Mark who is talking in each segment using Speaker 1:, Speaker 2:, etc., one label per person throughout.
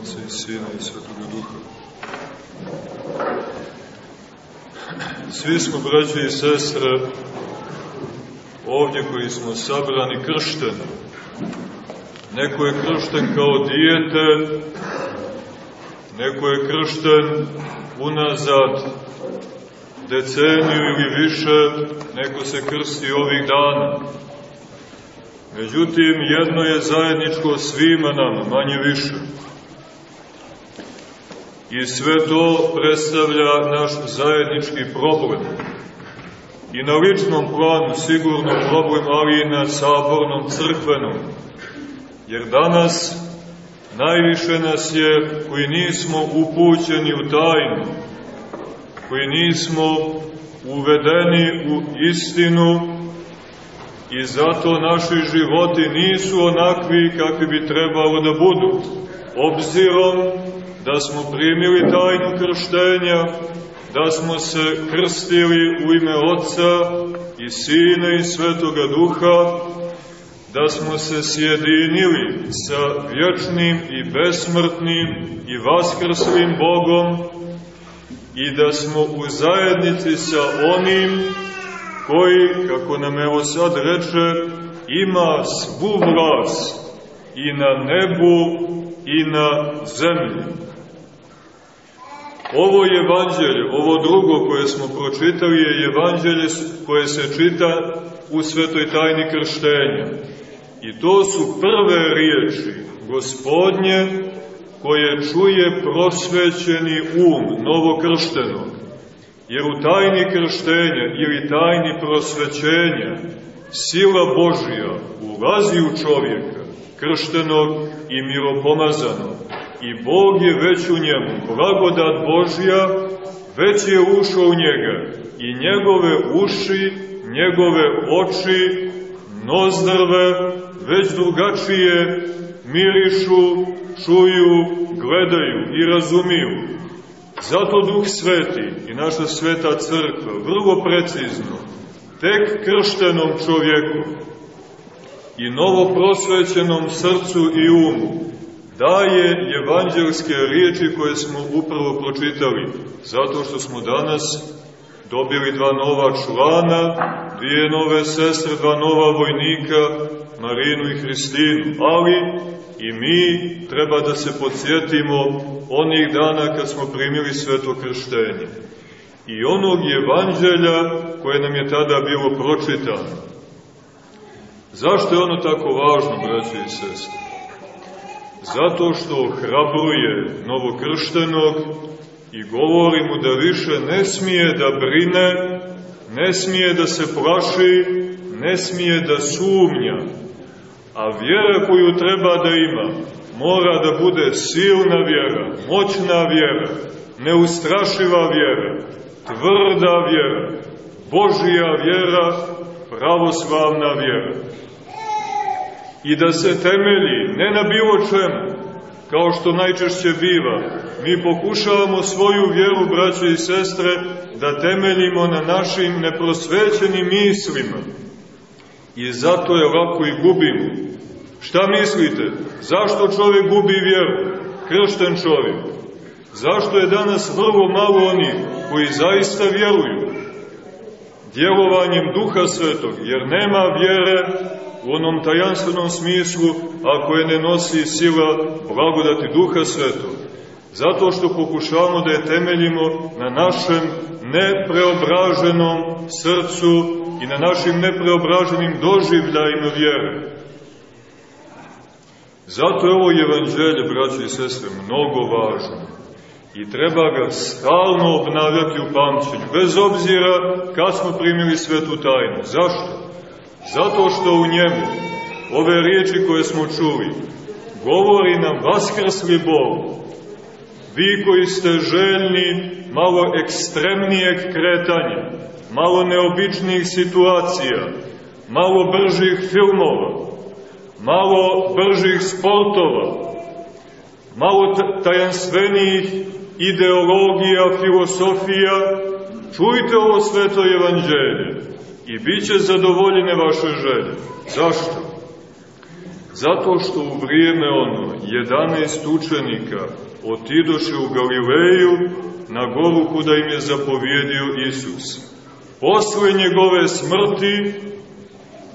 Speaker 1: Otca i Sina i Svetoga Duha. Svi smo, braće i sestre, ovdje koji smo sabrani kršteni. Neko je kršten kao dijete, neko je kršten unazad deceniju ili više, neko se krsti ovih dana. Međutim, jedno je zajedničko svima nama, manje više. I sve to predstavlja naš zajednički problem. I na ličnom planu sigurno problem, ali i na sabornom, crkvenom. Jer danas najviše nas je koji nismo upućeni u tajnu, koji nismo uvedeni u istinu i zato naši životi nisu onakvi kakvi bi trebalo da budu. Obzirom da smo primili tajnu krštenja, da smo se krstili u ime Otca i Sina i Svetoga Duha, da smo se sjedinili sa vječnim i besmrtnim i vaskrslim Bogom i da smo u zajednici sa onim koji, kako nam evo sad reče, ima svu vlast i na nebu i na zemlji. Ovo evanđelje, ovo drugo koje smo pročitali je evanđelje koje se čita u svetoj tajni krštenja. I to su prve riječi gospodnje koje čuje prosvećeni um novokrštenog Jer u tajni krštenja ili tajni prosvećenja sila Božija ulazi u čovjeka, krštenog i miropomazanog. I Bog je već u njemu, blagodat Božja već je ušao u njega. I njegove uši, njegove oči, nozdrve već drugačije mirišu, čuju, gledaju i razumiju. Zato Duh Sveti i naša Sveta Crkva vrlo precizno, tek krštenom čovjeku i novo prosvećenom srcu i umu, daje evanđelske riječi koje smo upravo pročitali, zato što smo danas dobili dva nova člana, dvije nove sestre, dva nova vojnika, Marinu i Hristinu, ali i mi treba da se podsjetimo onih dana kad smo primili sveto krštenje i onog evanđelja koje nam je tada bilo pročitano. Zašto je ono tako važno, braći i sestri? Zato što hrabruje novokrštenog i govori mu da više ne smije da brine, ne smije da se plaši, ne smije da sumnja, a vjera koju treba da ima mora da bude silna vjera, moćna vjera, neustrašiva vjera, tvrda vjera, Božija vjera, pravoslavna vjera. I da se temelji ne na bilo čemu, kao što najčešće biva, mi pokušavamo svoju vjeru, braće i sestre, da temeljimo na našim neprosvećenim mislima. I zato je lako i gubimo. Šta mislite? Zašto čovjek gubi vjeru? Kršten čovjek. Zašto je danas vrlo malo onih koji zaista vjeruju? Djelovanjem duha svetog, jer nema vjere u onom tajanstvenom smislu ako je ne nosi sila blagodati duha svetog. Zato što pokušavamo da je temeljimo na našem nepreobraženom srcu i na našim nepreobraženim doživljajima vjere. Zato je ovo evanđelje, braći i sestre, mnogo važno. I treba ga stalno obnavljati u pamćenju, bez obzira kad smo primili svetu tajnu. Zašto? Zato što u njemu ove riječi koje smo čuli govori nam vaskrsli Bog. Vi koji ste željni malo ekstremnijeg kretanja, malo neobičnijih situacija, malo bržih filmova, malo bržih sportova, malo tajanstvenijih ideologija, filosofija, čujte ovo sveto evanđelje i bit će zadovoljene vaše želje. Zašto? Zato što u vrijeme ono 11 učenika otidoše u Galileju na goru kuda im je zapovjedio Isus. Posle njegove smrti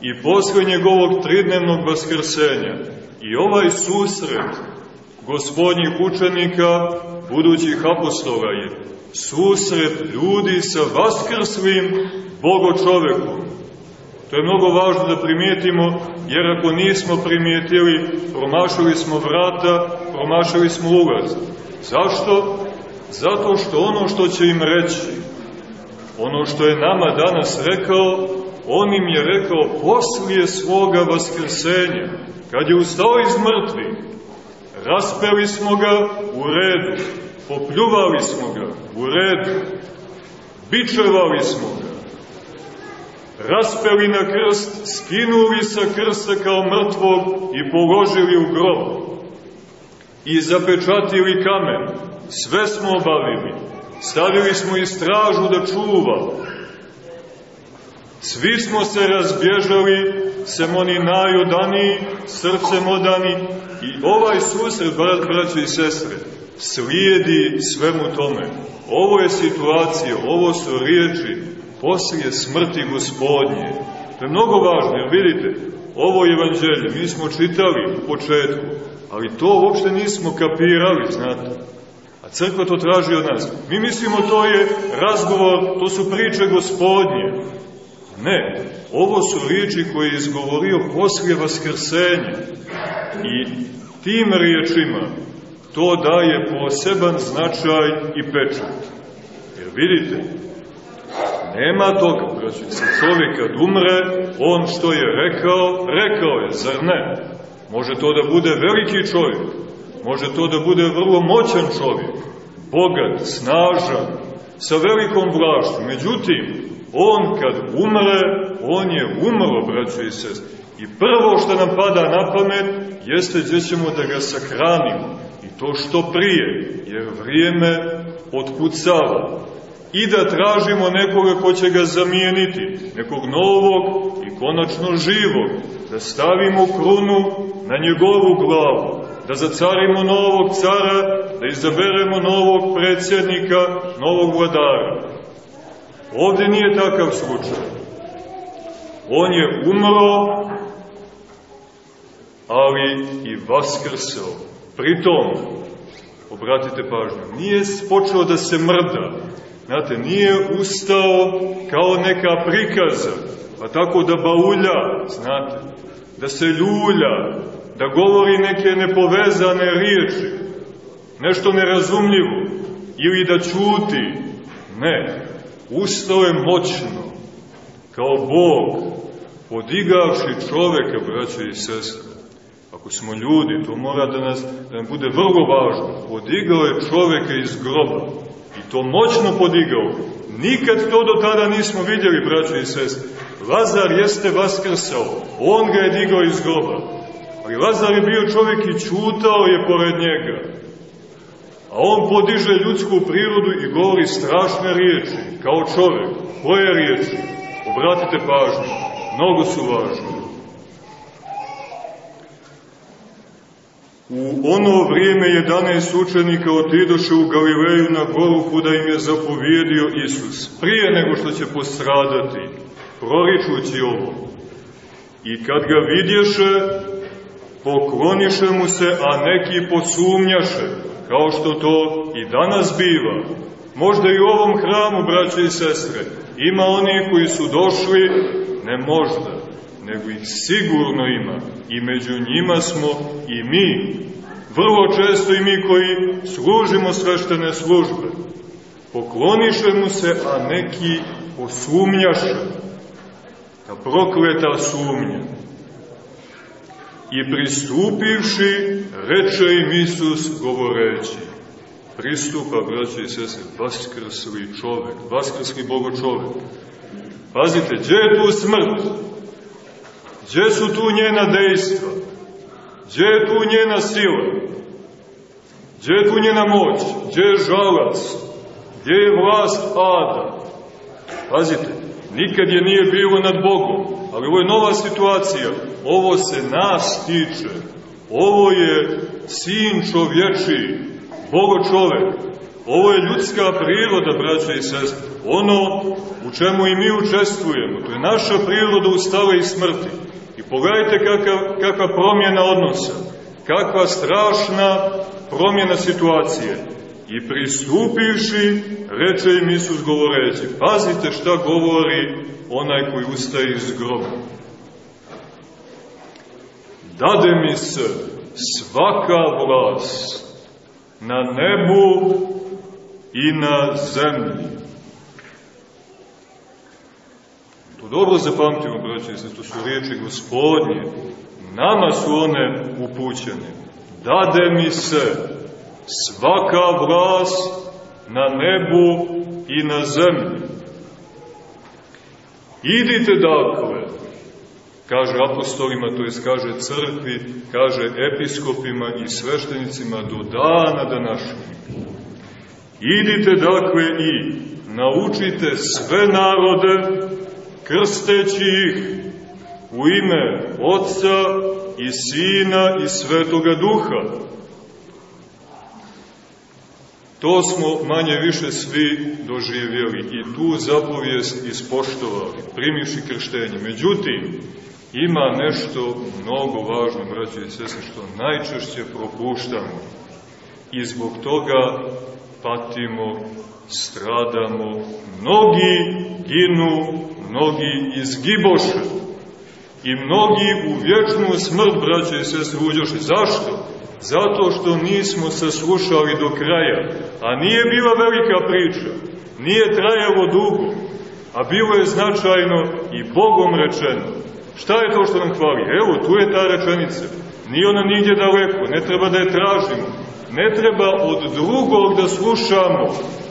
Speaker 1: i posle njegovog tridnevnog vaskrsenja i ovaj susret gospodnjih učenika, budućih apostola je susret ljudi sa vaskrslim bogočovekom. To je mnogo važno da primijetimo, jer ako nismo primijetili, promašili smo vrata, promašili smo ulaz. Zašto? Zato što ono što će im reći, ono što je nama danas rekao, on im je rekao poslije svoga vaskrsenja, kad je ustao iz mrtvih, raspeli smo ga u redu, popljuvali smo ga u redu, bičevali smo ga, raspeli na krst, skinuli sa krsta kao mrtvog i položili u grob i zapečatili kamen. Sve smo obavili. Stavili smo i stražu da čuva. Svi smo se razbježali, sem oni najodaniji, srcem odani i ovaj susret, braći i sestre, slijedi svemu tome. Ovo je situacija, ovo su riječi poslije smrti gospodnje. To je mnogo važno, jer vidite, ovo evanđelje mi smo čitali u početku, ali to uopšte nismo kapirali, znate. A crkva to traži od nas. Mi mislimo to je razgovor, to su priče gospodnje. Ne, ovo su riječi koje je izgovorio poslije vaskrsenja. I tim riječima to daje poseban značaj i pečat. Jer vidite, nema toga, braći se, čovjek kad umre, on što je rekao, rekao je, zar ne? Može to da bude veliki čovjek, može to da bude vrlo moćan čovjek, bogat, snažan, sa velikom vlašću. Međutim, on kad umre, on je umro, braćo i sest. I prvo što nam pada na pamet, jeste gdje ćemo da ga sakranimo. I to što prije, jer vrijeme otkucava. I da tražimo nekoga ko će ga zamijeniti, nekog novog i konačno živog, da stavimo krunu na njegovu glavu, da zacarimo novog cara, da izaberemo novog predsjednika, novog vladara. Ovdje nije takav slučaj. On je umro, ali i vaskrsao. Pritom, obratite pažnju, nije počeo da se mrda, znate, nije ustao kao neka prikaza, pa tako da baulja, znate, da se ljulja, da govori neke nepovezane riječi, nešto nerazumljivo, ili da čuti. Ne, ustao je moćno, kao Bog, podigavši čoveka, braće i sestre. Ako smo ljudi, to mora da, nas, da nam bude vrlo važno. Podigao je čoveka iz groba. I to moćno podigao. Nikad to do tada nismo vidjeli, braće i sestre. Lazar jeste vaskrsao. On ga je digao iz groba. Ali Lazar je bio čovjek i čutao je pored njega. A on podiže ljudsku prirodu i govori strašne riječi, kao čovjek. Koje riječi? Obratite pažnju. Mnogo su važne. U ono vrijeme 11 učenika otidoše u Galileju na goru kuda im je zapovjedio Isus, prije nego što će postradati, proričući ovo. I kad ga vidješe, pokloniše mu se, a neki posumnjaše, kao što to i danas biva. Možda i u ovom hramu, braće i sestre, ima oni koji su došli, ne možda, nego ih sigurno ima. I među njima smo i mi, vrlo često i mi koji služimo sveštene službe. Pokloniše mu se, a neki posumnjaše. Ta prokleta sumnja. I pristupivši, reče im Isus govoreći, pristupa, braće i sese, vaskrsli čovek, vaskrsli bogo čovek. Pazite, gdje je tu smrt? Gdje su tu njena dejstva? Gdje je tu njena sila? Gdje je tu njena moć? Gdje je žalac? Gdje je vlast ada? Pazite, nikad je nije bilo nad Bogom, ali ovo je nova situacija. Ovo se nas tiče. Ovo je sin čovječi, Bogo čovek. Ovo je ljudska priroda, braća i sestre. Ono u čemu i mi učestvujemo. To je naša priroda u stave i smrti. I pogledajte kakva, kakva promjena odnosa. Kakva strašna promjena situacije. I pristupivši, reče im Isus govoreći, pazite šta govori onaj koji ustaje iz groba. Dade mi se svaka vlast na nebu i na zemlji. To dobro zapamtimo, braći se, to su riječi gospodnje. Nama su one upućene. Dade mi se svaka vlast na nebu i na zemlji. Idite dakle, kaže apostolima, to jest kaže crkvi, kaže episkopima i sveštenicima do dana današnjeg. Idite dakle i naučite sve narode, krsteći ih u ime Otca i Sina i Svetoga Duha, To smo manje više svi doživjeli i tu zapovijest ispoštovali, primiši krštenje. Međutim, ima nešto mnogo važno, braći i sese, što najčešće propuštamo i zbog toga patimo, stradamo, mnogi ginu, mnogi izgiboše i mnogi u vječnu smrt, braće i sestre, uđoše. Zašto? Zato što nismo saslušali do kraja. A nije bila velika priča, nije trajalo dugo, a bilo je značajno i Bogom rečeno. Šta je to što nam hvali? Evo, tu je ta rečenica. Nije ona nigdje daleko, ne treba da je tražimo. Ne treba od drugog da slušamo,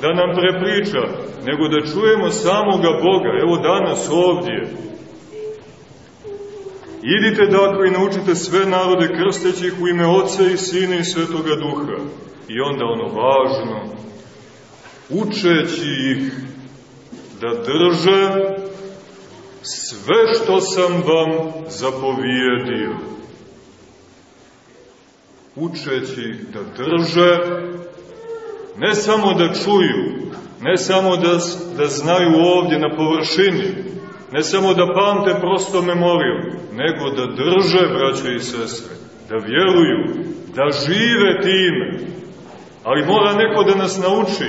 Speaker 1: da nam prepriča, nego da čujemo samoga Boga. Evo danas ovdje, Idite dakle i naučite sve narode krsteći ih u ime Otca i Sina i Svetoga Duha. I onda ono važno, učeći ih da drže sve što sam vam zapovijedio. Učeći da drže, ne samo da čuju, ne samo da, da znaju ovdje na površini, ne samo da pamte prosto memoriju, nego da drže, braće i sestre, da vjeruju, da žive time. Ali mora neko da nas nauči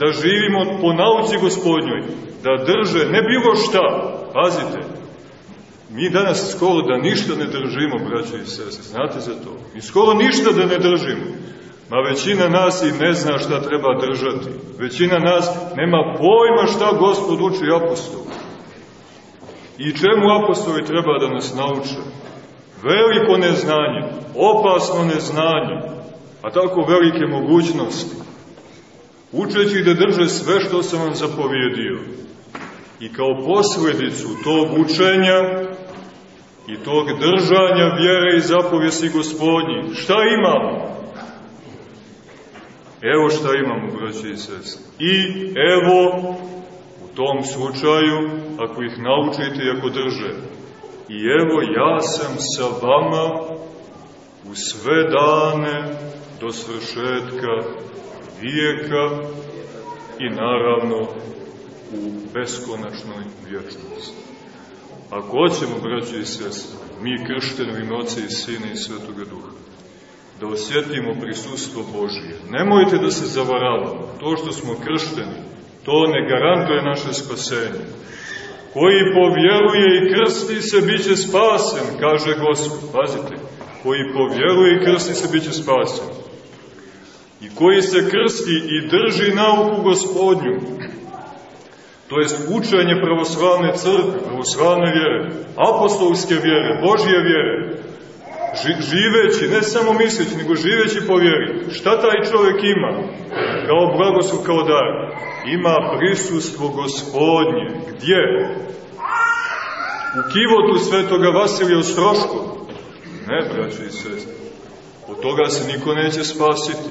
Speaker 1: da živimo po nauci gospodnjoj, da drže, ne bilo šta, pazite, mi danas skoro da ništa ne držimo, braće i sestre, znate za to? Mi skoro ništa da ne držimo. Ma većina nas i ne zna šta treba držati. Većina nas nema pojma šta gospod uči apostol. I čemu apostoli treba da nas nauče? Veliko neznanje, opasno neznanje, a tako velike mogućnosti. Učeći da drže sve što sam vam zapovjedio. I kao posledicu tog učenja i tog držanja vjere i zapovjesi gospodnji, šta imamo? Evo šta imamo, braći i sest. I evo tom slučaju, ako ih naučite i ako drže. I evo ja sam sa vama u sve dane do svršetka vijeka i naravno u beskonačnoj vječnosti. Ako hoćemo, braći i sestre, mi ime Oca i Sina i Svetoga Duha, da osjetimo prisustvo Božije. Nemojte da se zavaravamo. To što smo kršteni, To ne garantuje naše spasenje. Koji povjeruje i krsti se, bit će spasen, kaže Gospod. Pazite, koji povjeruje i krsti se, bit će spasen. I koji se krsti i drži nauku gospodnju, to jest učenje pravoslavne crkve, pravoslavne vjere, apostolske vjere, Božje vjere, živeći, ne samo misleći, nego živeći po vjeri. Šta taj čovjek ima kao blagoslov, kao dar? Ima prisustvo gospodnje. Gdje? U kivotu svetoga Vasilija Ostroško? Ne, braći i sestri. Od toga se niko neće spasiti.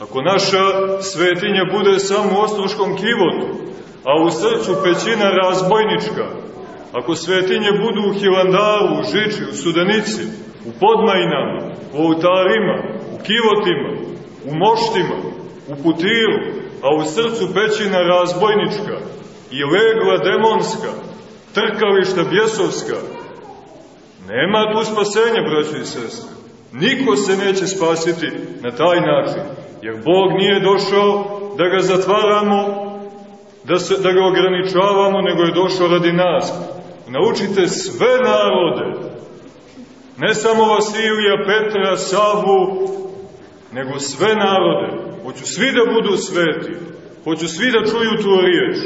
Speaker 1: Ako naša svetinja bude samo u Ostroškom kivotu, a u srcu pećina razbojnička, ako svetinje budu u Hilandaru, u Žiči, u Sudenici, u u podmajinama, u oltarima, u kivotima, u moštima, u putiru, a u srcu pećina razbojnička i legla demonska, trkališta bjesovska. Nema tu spasenja, braćo i sestre. Niko se neće spasiti na taj način, jer Bog nije došao da ga zatvaramo, da, se, da ga ograničavamo, nego je došao radi nas. Naučite sve narode, ne samo Vasilija, Petra, Savu, nego sve narode. Hoću svi da budu sveti, hoću svi da čuju tu riječ,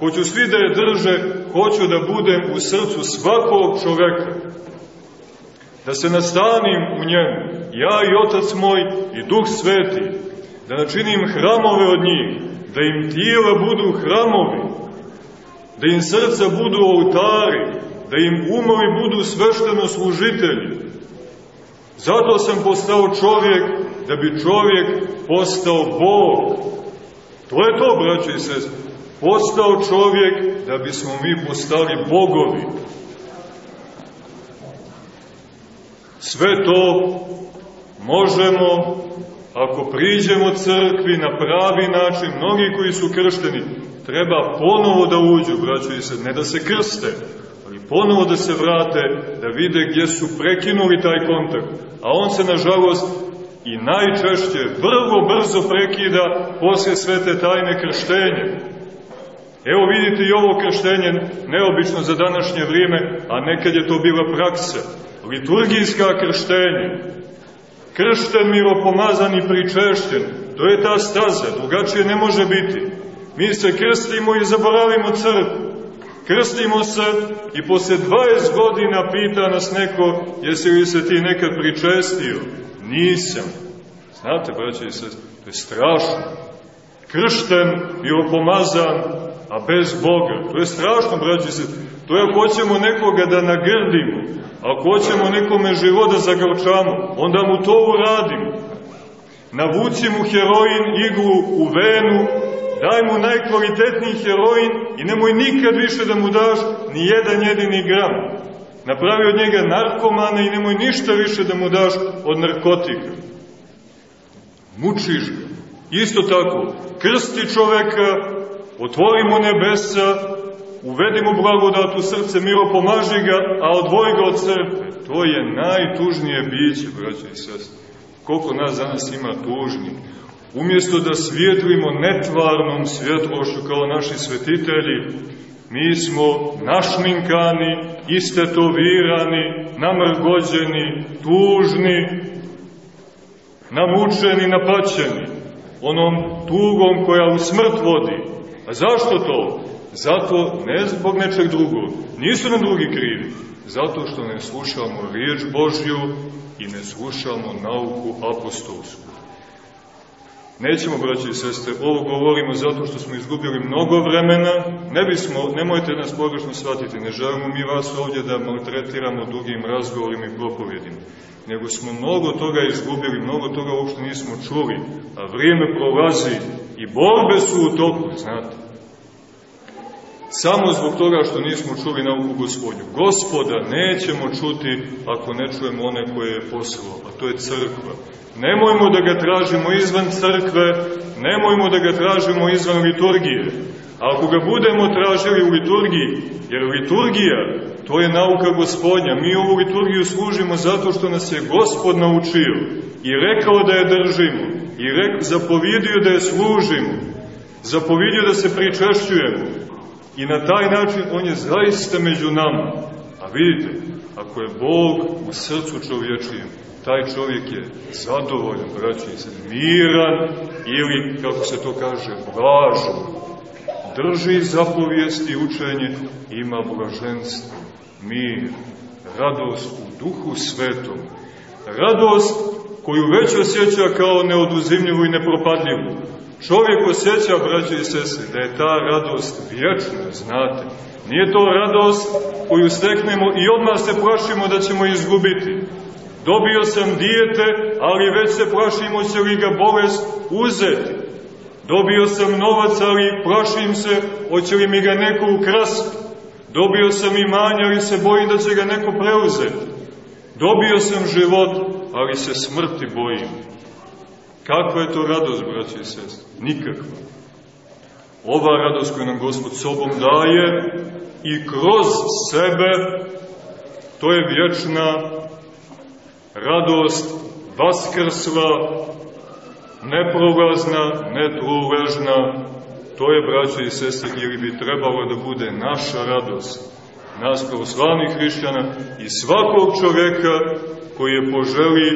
Speaker 1: hoću svi da je drže, hoću da budem u srcu svakog čoveka, da se nastanim u njemu, ja i Otac moj i Duh Sveti, da načinim hramove od njih, da im tijela budu hramovi, da im srca budu oltari, da im umovi budu svešteno služitelji. Zato sam postao čovjek, da bi čovjek postao Bog. To je to, braći i sest. Postao čovjek da bismo mi postali bogovi. Sve to možemo ako priđemo crkvi na pravi način, mnogi koji su kršteni, treba ponovo da uđu, braćo i sed, ne da se krste, ponovo da se vrate, da vide gdje su prekinuli taj kontakt. A on se, nažalost, i najčešće vrlo brzo prekida posle svete tajne krštenja. Evo vidite i ovo krštenje, neobično za današnje vrijeme, a nekad je to bila praksa. Liturgijska krštenja, kršten, miropomazan i pričešćen, to je ta staza, drugačije ne može biti. Mi se krstimo i zaboravimo crkvu. Krstimo se i posle 20 godina pita nas neko, jesi li se ti nekad pričestio? Nisam. Znate, braće i sest, to je strašno. Kršten, miropomazan, a bez Boga. To je strašno, braće i sest. To je ako hoćemo nekoga da nagrdimo, ako hoćemo nekome život da zagrčamo, onda mu to uradimo. Navuci mu heroin iglu u venu, daj mu najkvalitetniji heroin i nemoj nikad više da mu daš ni jedan jedini gram. Napravi od njega narkomana i nemoj ništa više da mu daš od narkotika. Mučiš ga. Isto tako, krsti čoveka, otvorimo nebesa, uvedimo blagodat u srce, miro pomaži ga, a odvoji ga od crkve. To je najtužnije biće, braće i sestre. Koliko nas danas ima tužni. Umjesto da svijetlimo netvarnom svjetlošću kao naši svetitelji, mi smo našminkani, istetovirani, namrgođeni, tužni, namučeni, napaćeni, onom tugom koja u smrt vodi. A zašto to? Zato ne zbog nečeg drugog. Nisu nam drugi krivi. Zato što ne slušamo riječ Božju i ne slušamo nauku apostolsku. Nećemo, braći i sestre, ovo govorimo zato što smo izgubili mnogo vremena, ne bismo, nemojte nas pogrešno shvatiti, ne želimo mi vas ovdje da maltretiramo dugim razgovorima i propovjedima, nego smo mnogo toga izgubili, mnogo toga uopšte nismo čuli, a vrijeme prolazi i borbe su u toku, znate. Samo zbog toga što nismo čuli nauku gospodnju. Gospoda nećemo čuti ako ne čujemo one koje je poslao, a to je crkva. Nemojmo da ga tražimo izvan crkve, nemojmo da ga tražimo izvan liturgije. A ako ga budemo tražili u liturgiji, jer liturgija, to je nauka gospodnja, mi ovu liturgiju služimo zato što nas je gospod naučio i rekao da je držimo, i rek, zapovjedio da je služimo, zapovjedio da se pričešćujemo, I na taj način on je zaista među nama. A vidite, ako je Bog u srcu čovječijem, taj čovjek je zadovoljan, braći se, miran ili, kako se to kaže, blažan. Drži zapovijest i učenje, ima blaženstvo, mir, radost u duhu svetom. Radost koju već osjeća kao neoduzimljivu i nepropadljivu. Čovjek osjeća, braće i sese, da je ta radost vječna, znate. Nije to radost koju steknemo i odmah se plašimo da ćemo izgubiti. Dobio sam dijete, ali već se plašimo će li ga bolest uzeti. Dobio sam novac, ali plašim se, hoće li mi ga neko ukrasti. Dobio sam imanje, ali se bojim da će ga neko preuzeti. Dobio sam život, ali se smrti bojim. Kakva je to radost, braći i sestri? Nikakva. Ova radost koju nam Gospod sobom daje i kroz sebe, to je vječna radost vaskrsla, neprolazna, netruležna, to je, braće i sestre, ili bi trebalo da bude naša radost, nas pravoslavnih hrišćana i svakog čoveka koji je poželi,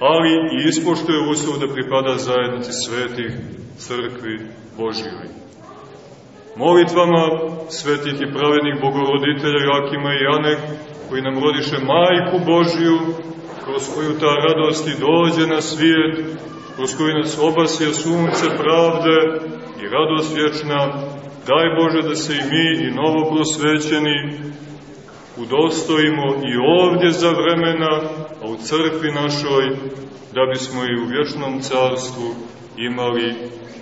Speaker 1: ali i ispoštuje uslov da pripada zajednici svetih crkvi Božjoj. Molitvama svetih i pravednih bogoroditelja Jakima i Jane, koji nam rodiše majku Božju, kroz koju ta radost i dođe na svijet, kroz koju nas obasje sunce pravde i radost vječna, daj Bože da se i mi i novo prosvećeni udostojimo i ovdje za vremena, a u crkvi našoj, da bismo i u vječnom carstvu imali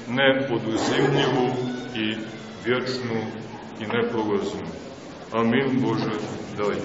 Speaker 1: nepoduzimljivu i vječnu i neprolaznu. Amin Bože, daj.